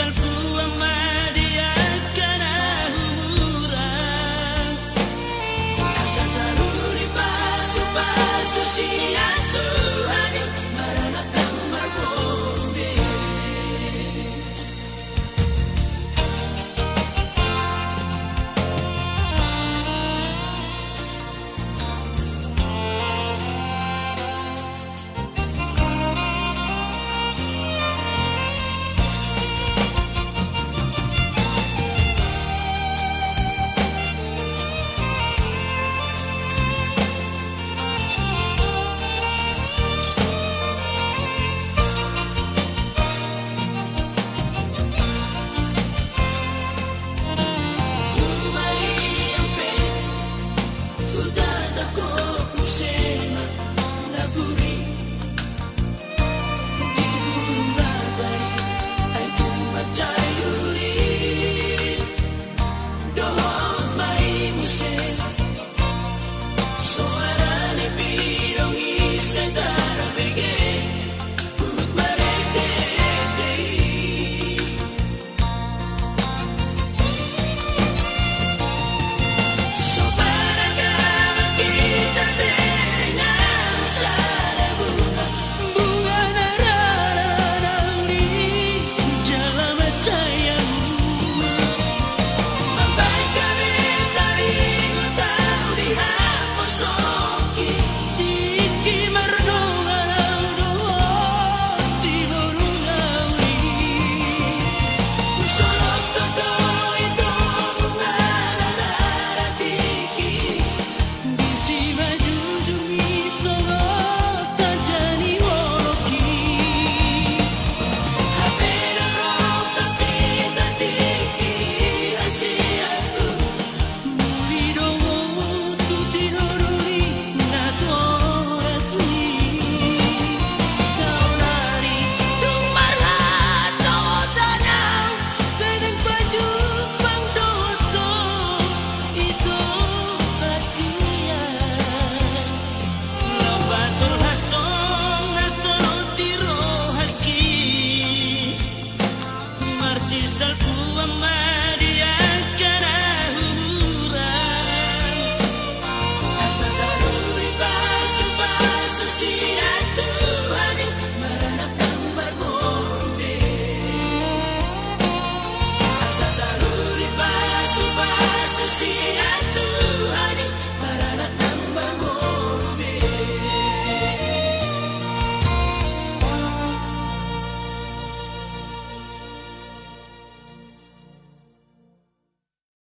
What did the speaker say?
al